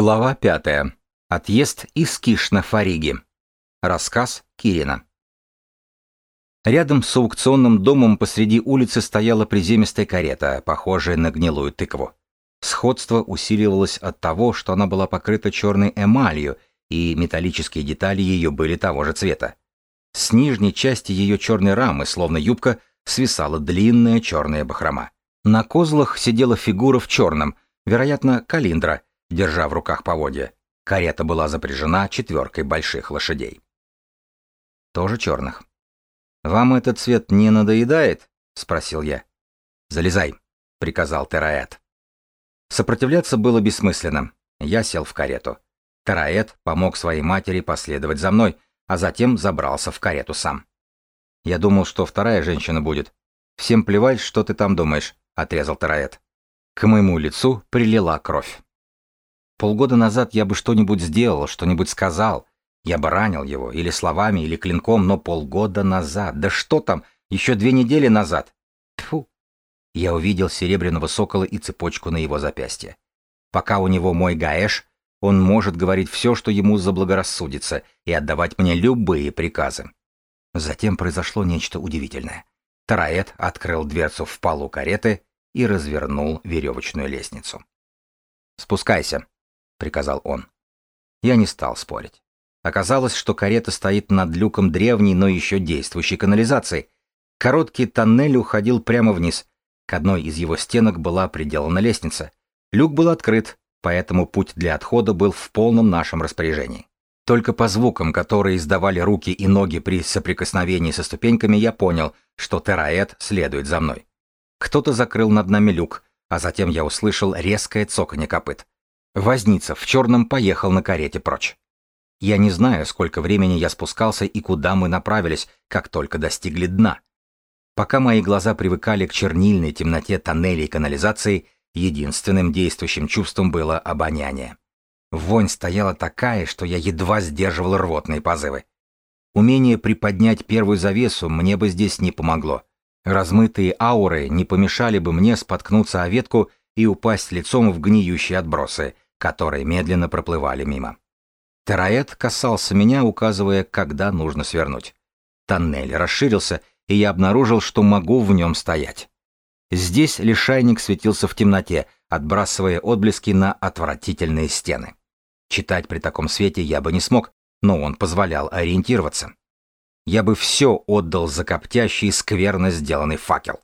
Глава пятая. Отъезд из Киш на Фариги. Рассказ Кирина. Рядом с аукционным домом посреди улицы стояла приземистая карета, похожая на гнилую тыкву. Сходство усиливалось от того, что она была покрыта черной эмалью, и металлические детали ее были того же цвета. С нижней части ее черной рамы, словно юбка, свисала длинная черная бахрома. На козлах сидела фигура в черном, вероятно, калиндра — держа в руках поводья. Карета была запряжена четверкой больших лошадей. Тоже черных. «Вам этот цвет не надоедает?» — спросил я. «Залезай», — приказал Тераэт. Сопротивляться было бессмысленно. Я сел в карету. Тераэт помог своей матери последовать за мной, а затем забрался в карету сам. Я думал, что вторая женщина будет. «Всем плевать, что ты там думаешь», — отрезал Тераэт. К моему лицу прилила кровь. Полгода назад я бы что-нибудь сделал, что-нибудь сказал. Я бы ранил его, или словами, или клинком, но полгода назад, да что там, еще две недели назад. Тфу. Я увидел серебряного сокола и цепочку на его запястье. Пока у него мой гаэш, он может говорить все, что ему заблагорассудится, и отдавать мне любые приказы. Затем произошло нечто удивительное. Тараэт открыл дверцу в полу кареты и развернул веревочную лестницу. «Спускайся», приказал он. Я не стал спорить. Оказалось, что карета стоит над люком древней, но еще действующей канализации. Короткий тоннель уходил прямо вниз. К одной из его стенок была приделана лестница. Люк был открыт, поэтому путь для отхода был в полном нашем распоряжении. Только по звукам, которые издавали руки и ноги при соприкосновении со ступеньками, я понял, что Тераэт следует за мной. Кто-то закрыл над нами люк, а затем я услышал резкое цоканье копыт. Возница в черном поехал на карете прочь. Я не знаю, сколько времени я спускался и куда мы направились, как только достигли дна. Пока мои глаза привыкали к чернильной темноте тоннелей канализации, единственным действующим чувством было обоняние. Вонь стояла такая, что я едва сдерживал рвотные позывы. Умение приподнять первую завесу мне бы здесь не помогло. Размытые ауры не помешали бы мне споткнуться о ветку и упасть лицом в гниющие отбросы, которые медленно проплывали мимо. Тераэт касался меня, указывая, когда нужно свернуть. Тоннель расширился, и я обнаружил, что могу в нем стоять. Здесь лишайник светился в темноте, отбрасывая отблески на отвратительные стены. Читать при таком свете я бы не смог, но он позволял ориентироваться. Я бы все отдал за коптящий, скверно сделанный факел.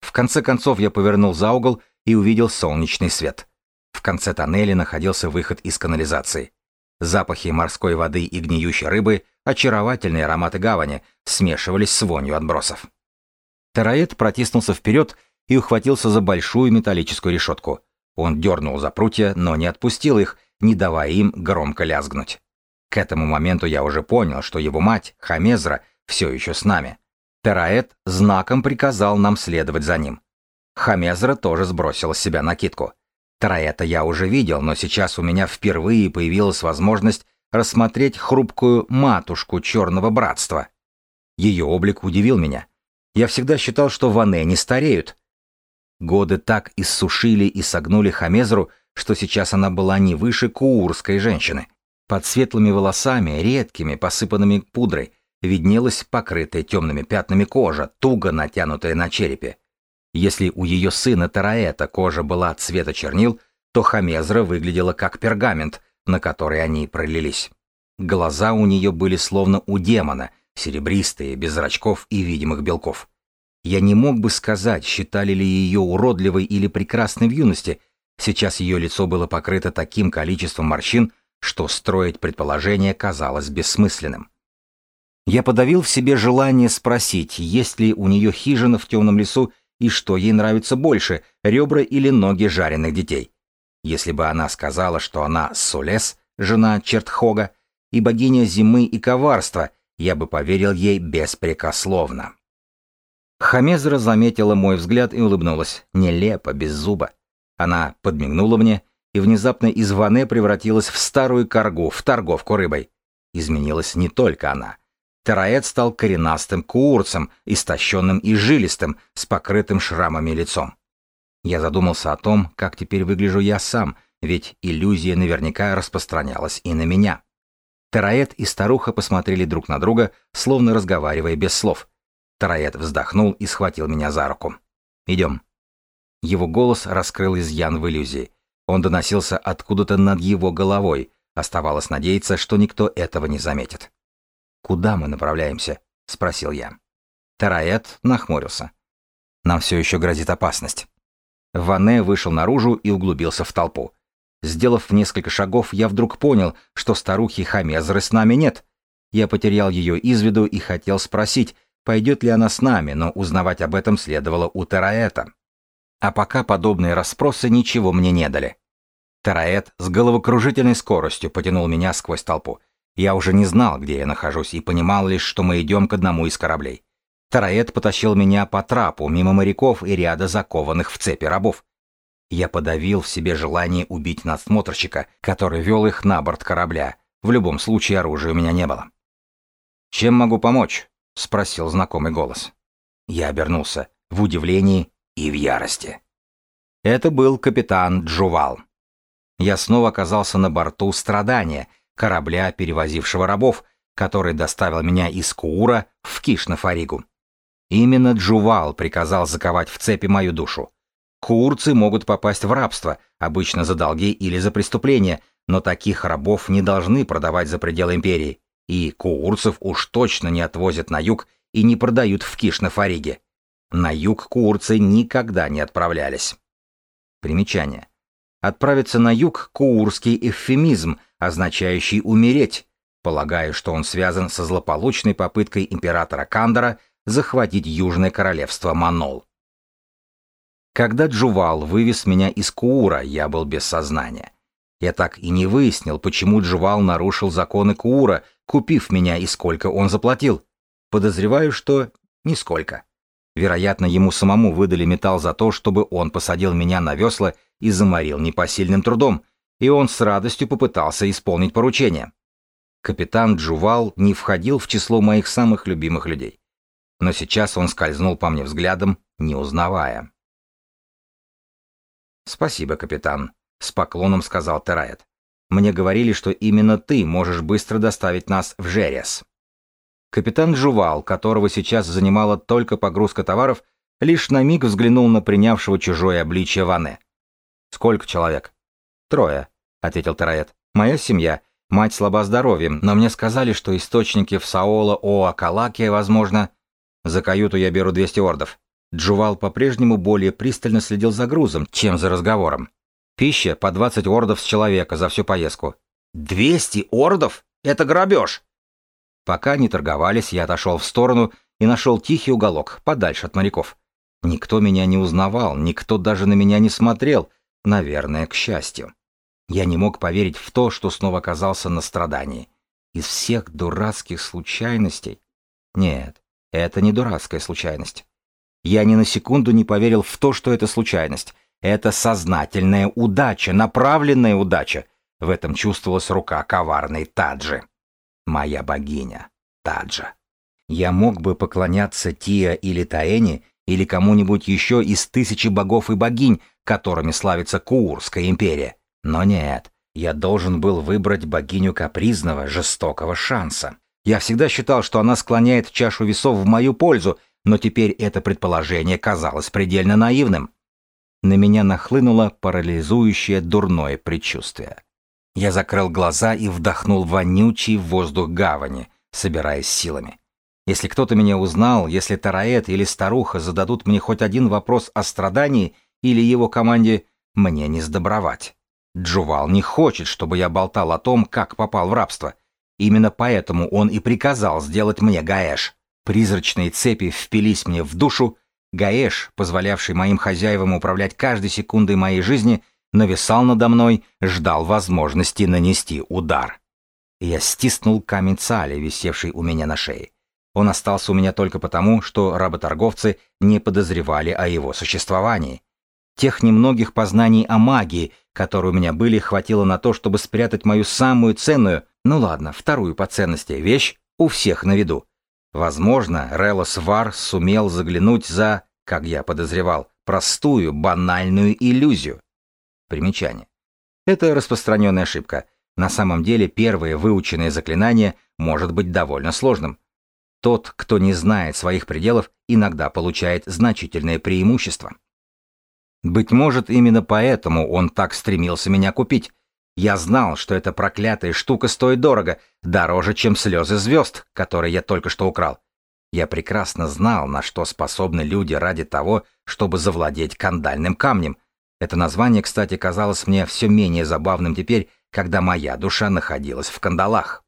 В конце концов я повернул за угол и увидел солнечный свет. В конце тоннеля находился выход из канализации. Запахи морской воды и гниющей рыбы, очаровательные ароматы гавани, смешивались с вонью отбросов. Тераэт протиснулся вперед и ухватился за большую металлическую решетку. Он дернул за прутья, но не отпустил их, не давая им громко лязгнуть. К этому моменту я уже понял, что его мать, Хамезра, все еще с нами. Тераэт знаком приказал нам следовать за ним. Хамезра тоже сбросила с себя накидку. Тараэта я уже видел, но сейчас у меня впервые появилась возможность рассмотреть хрупкую матушку Черного Братства. Ее облик удивил меня. Я всегда считал, что ване не стареют. Годы так иссушили и согнули Хамезру, что сейчас она была не выше куурской женщины. Под светлыми волосами, редкими, посыпанными пудрой, виднелась покрытая темными пятнами кожа, туго натянутая на черепе. Если у ее сына Тараэта кожа была цвета чернил, то Хамезра выглядела как пергамент, на который они пролились. Глаза у нее были словно у демона, серебристые, без зрачков и видимых белков. Я не мог бы сказать, считали ли ее уродливой или прекрасной в юности. Сейчас ее лицо было покрыто таким количеством морщин, что строить предположение казалось бессмысленным. Я подавил в себе желание спросить, есть ли у нее хижина в темном лесу и что ей нравится больше, ребра или ноги жареных детей. Если бы она сказала, что она Сулес, жена Чертхога, и богиня зимы и коварства, я бы поверил ей беспрекословно. Хамезра заметила мой взгляд и улыбнулась, нелепо, без зуба. Она подмигнула мне, и внезапно из Ване превратилась в старую коргу, в торговку рыбой. Изменилась не только она — Тераэт стал коренастым куурцем, истощенным и жилистым, с покрытым шрамами лицом. Я задумался о том, как теперь выгляжу я сам, ведь иллюзия наверняка распространялась и на меня. Тараэт и старуха посмотрели друг на друга, словно разговаривая без слов. Тараэт вздохнул и схватил меня за руку. «Идем». Его голос раскрыл изъян в иллюзии. Он доносился откуда-то над его головой. Оставалось надеяться, что никто этого не заметит. «Куда мы направляемся?» — спросил я. Тараэт нахмурился. «Нам все еще грозит опасность». Ване вышел наружу и углубился в толпу. Сделав несколько шагов, я вдруг понял, что старухи Хамезры с нами нет. Я потерял ее из виду и хотел спросить, пойдет ли она с нами, но узнавать об этом следовало у Тараэта. А пока подобные расспросы ничего мне не дали. Тараэт с головокружительной скоростью потянул меня сквозь толпу. Я уже не знал, где я нахожусь, и понимал лишь, что мы идем к одному из кораблей. Тараэт потащил меня по трапу, мимо моряков и ряда закованных в цепи рабов. Я подавил в себе желание убить надсмотрщика, который вел их на борт корабля. В любом случае оружия у меня не было. «Чем могу помочь?» — спросил знакомый голос. Я обернулся в удивлении и в ярости. Это был капитан Джувал. Я снова оказался на борту страдания, корабля, перевозившего рабов, который доставил меня из Куура в Кишнафаригу. Именно Джувал приказал заковать в цепи мою душу. Курцы могут попасть в рабство, обычно за долги или за преступления, но таких рабов не должны продавать за пределы империи. И курцев уж точно не отвозят на юг и не продают в Киш на юг курцы никогда не отправлялись. Примечание. Отправиться на юг – куурский эвфемизм, означающий «умереть», полагаю, что он связан со злополучной попыткой императора Кандора захватить Южное королевство Манол. Когда Джувал вывез меня из Куура, я был без сознания. Я так и не выяснил, почему Джувал нарушил законы Куура, купив меня и сколько он заплатил. Подозреваю, что нисколько. Вероятно, ему самому выдали металл за то, чтобы он посадил меня на весла и заморил непосильным трудом, и он с радостью попытался исполнить поручение. Капитан Джувал не входил в число моих самых любимых людей. Но сейчас он скользнул по мне взглядом, не узнавая. «Спасибо, капитан», — с поклоном сказал Тераэт. «Мне говорили, что именно ты можешь быстро доставить нас в Жерес». Капитан Жувал, которого сейчас занимала только погрузка товаров, лишь на миг взглянул на принявшего чужое обличье Ване. «Сколько человек?» «Трое», — ответил Тераэт. «Моя семья. Мать слаба здоровьем, но мне сказали, что источники в Саола Оакалаке, возможно...» «За каюту я беру 200 ордов», Джувал по-прежнему более пристально следил за грузом, чем за разговором. Пища по 20 ордов с человека за всю поездку. 200 ордов? Это грабеж! Пока не торговались, я отошел в сторону и нашел тихий уголок, подальше от моряков. Никто меня не узнавал, никто даже на меня не смотрел, наверное, к счастью. Я не мог поверить в то, что снова оказался на страдании. Из всех дурацких случайностей... Нет, это не дурацкая случайность. Я ни на секунду не поверил в то, что это случайность. Это сознательная удача, направленная удача. В этом чувствовалась рука коварной Таджи. Моя богиня, Таджа. Я мог бы поклоняться Тия или Таэне, или кому-нибудь еще из тысячи богов и богинь, которыми славится Куурская империя. Но нет, я должен был выбрать богиню капризного, жестокого шанса. Я всегда считал, что она склоняет чашу весов в мою пользу, но теперь это предположение казалось предельно наивным. На меня нахлынуло парализующее дурное предчувствие. Я закрыл глаза и вдохнул вонючий воздух гавани, собираясь силами. Если кто-то меня узнал, если Тараэт или старуха зададут мне хоть один вопрос о страдании или его команде, мне не сдобровать. Джувал не хочет, чтобы я болтал о том, как попал в рабство. Именно поэтому он и приказал сделать мне Гаэш. Призрачные цепи впились мне в душу, Гаэш, позволявший моим хозяевам управлять каждой секундой моей жизни, нависал надо мной, ждал возможности нанести удар. Я стиснул камень цали, висевший у меня на шее. Он остался у меня только потому, что работорговцы не подозревали о его существовании. Тех немногих познаний о магии, которые у меня были, хватило на то, чтобы спрятать мою самую ценную, ну ладно, вторую по ценности вещь у всех на виду. Возможно, Релос Вар сумел заглянуть за, как я подозревал, простую, банальную иллюзию. Примечание. Это распространенная ошибка. На самом деле первое выученное заклинание может быть довольно сложным. Тот, кто не знает своих пределов, иногда получает значительное преимущество. Быть может, именно поэтому он так стремился меня купить. Я знал, что эта проклятая штука стоит дорого, дороже, чем слезы звезд, которые я только что украл. Я прекрасно знал, на что способны люди ради того, чтобы завладеть кандальным камнем. Это название, кстати, казалось мне все менее забавным теперь, когда моя душа находилась в кандалах.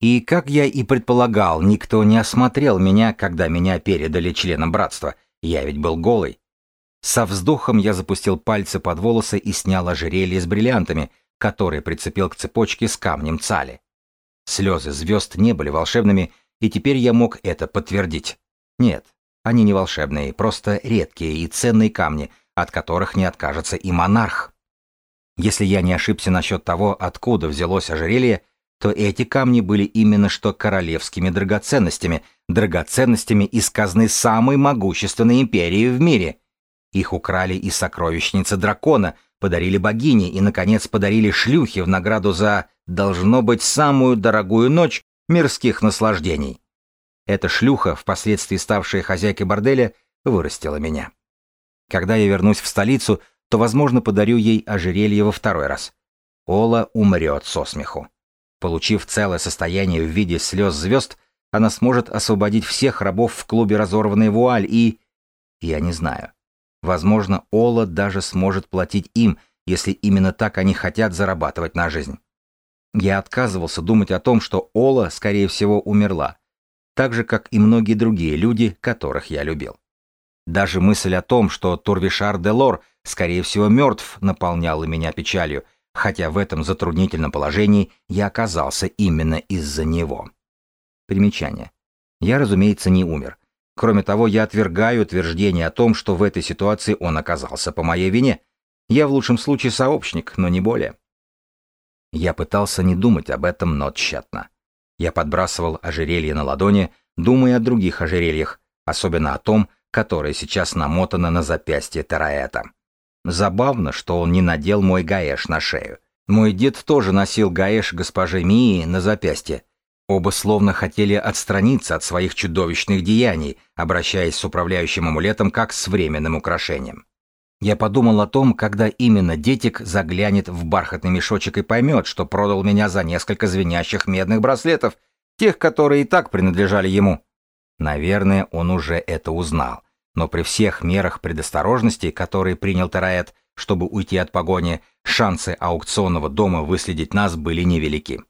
И, как я и предполагал, никто не осмотрел меня, когда меня передали членам братства. Я ведь был голый. Со вздохом я запустил пальцы под волосы и снял ожерелье с бриллиантами, которые прицепил к цепочке с камнем цали. Слезы звезд не были волшебными, и теперь я мог это подтвердить. Нет, они не волшебные, просто редкие и ценные камни, от которых не откажется и монарх. Если я не ошибся насчет того, откуда взялось ожерелье, то эти камни были именно что королевскими драгоценностями, драгоценностями из казны самой могущественной империи в мире. Их украли из сокровищницы дракона, подарили богине и, наконец, подарили шлюхе в награду за, должно быть, самую дорогую ночь мирских наслаждений. Эта шлюха, впоследствии ставшая хозяйкой борделя, вырастила меня. Когда я вернусь в столицу, то, возможно, подарю ей ожерелье во второй раз. Ола умрет со смеху. Получив целое состояние в виде слез звезд, она сможет освободить всех рабов в клубе «Разорванный вуаль» и... Я не знаю. Возможно, Ола даже сможет платить им, если именно так они хотят зарабатывать на жизнь. Я отказывался думать о том, что Ола, скорее всего, умерла, так же, как и многие другие люди, которых я любил. Даже мысль о том, что Турвишар де Лор, скорее всего, мертв, наполняла меня печалью, хотя в этом затруднительном положении я оказался именно из-за него. Примечание. Я, разумеется, не умер. Кроме того, я отвергаю утверждение о том, что в этой ситуации он оказался по моей вине. Я в лучшем случае сообщник, но не более. Я пытался не думать об этом, но тщетно. Я подбрасывал ожерелье на ладони, думая о других ожерельях, особенно о том, которое сейчас намотано на запястье Тараэта. Забавно, что он не надел мой гаэш на шею. Мой дед тоже носил гаэш госпожи Мии на запястье. Оба словно хотели отстраниться от своих чудовищных деяний, обращаясь с управляющим амулетом как с временным украшением. Я подумал о том, когда именно детик заглянет в бархатный мешочек и поймет, что продал меня за несколько звенящих медных браслетов, тех, которые и так принадлежали ему. Наверное, он уже это узнал. Но при всех мерах предосторожности, которые принял Тараэт, чтобы уйти от погони, шансы аукционного дома выследить нас были невелики.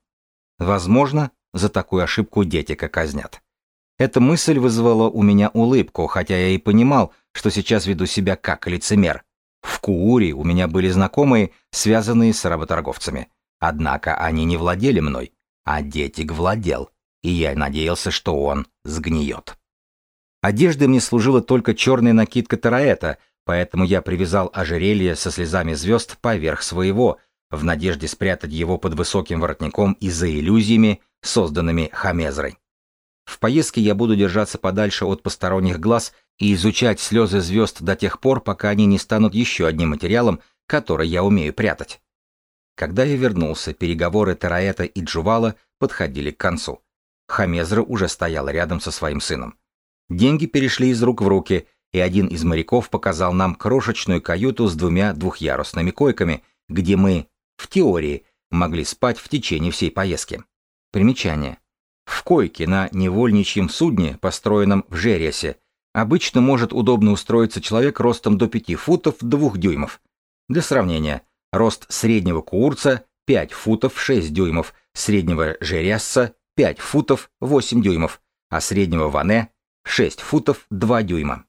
Возможно, за такую ошибку детика казнят. Эта мысль вызвала у меня улыбку, хотя я и понимал, что сейчас веду себя как лицемер. В Кууре у меня были знакомые, связанные с работорговцами. Однако они не владели мной, а детик владел и я надеялся, что он сгниет. Одеждой мне служила только черная накидка Тараэта, поэтому я привязал ожерелье со слезами звезд поверх своего, в надежде спрятать его под высоким воротником и за иллюзиями, созданными Хамезрой. В поездке я буду держаться подальше от посторонних глаз и изучать слезы звезд до тех пор, пока они не станут еще одним материалом, который я умею прятать. Когда я вернулся, переговоры Тараэта и Джувала подходили к концу. Хамезра уже стоял рядом со своим сыном. Деньги перешли из рук в руки, и один из моряков показал нам крошечную каюту с двумя двухъярусными койками, где мы, в теории, могли спать в течение всей поездки. Примечание. В койке на невольничьем судне, построенном в Жересе, обычно может удобно устроиться человек ростом до 5 футов 2 дюймов. Для сравнения, рост среднего куурца 5 футов 6 дюймов, среднего жересца 5 футов 8 дюймов, а среднего Ване 6 футов 2 дюйма.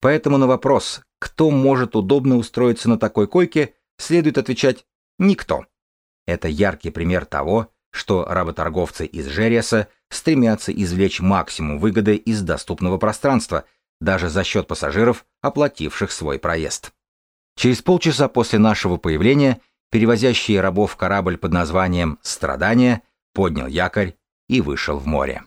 Поэтому на вопрос, кто может удобно устроиться на такой койке, следует отвечать «никто». Это яркий пример того, что работорговцы из Жереса стремятся извлечь максимум выгоды из доступного пространства, даже за счет пассажиров, оплативших свой проезд. Через полчаса после нашего появления перевозящий рабов корабль под названием «Страдания» поднял якорь и вышел в море.